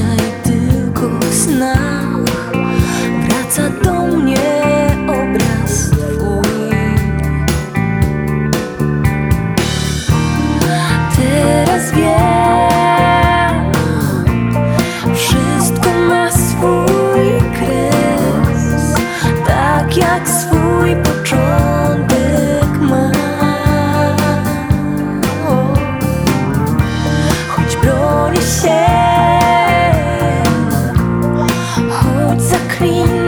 dzisiaj tylko w snach wraca do screen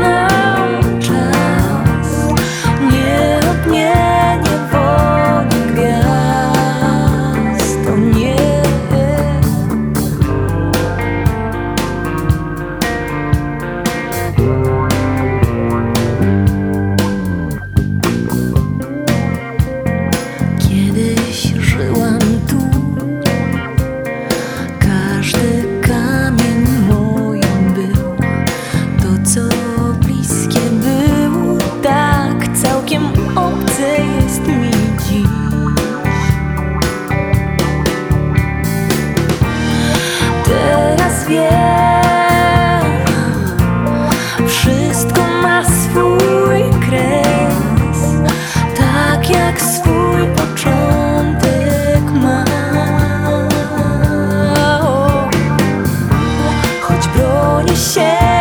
有一些。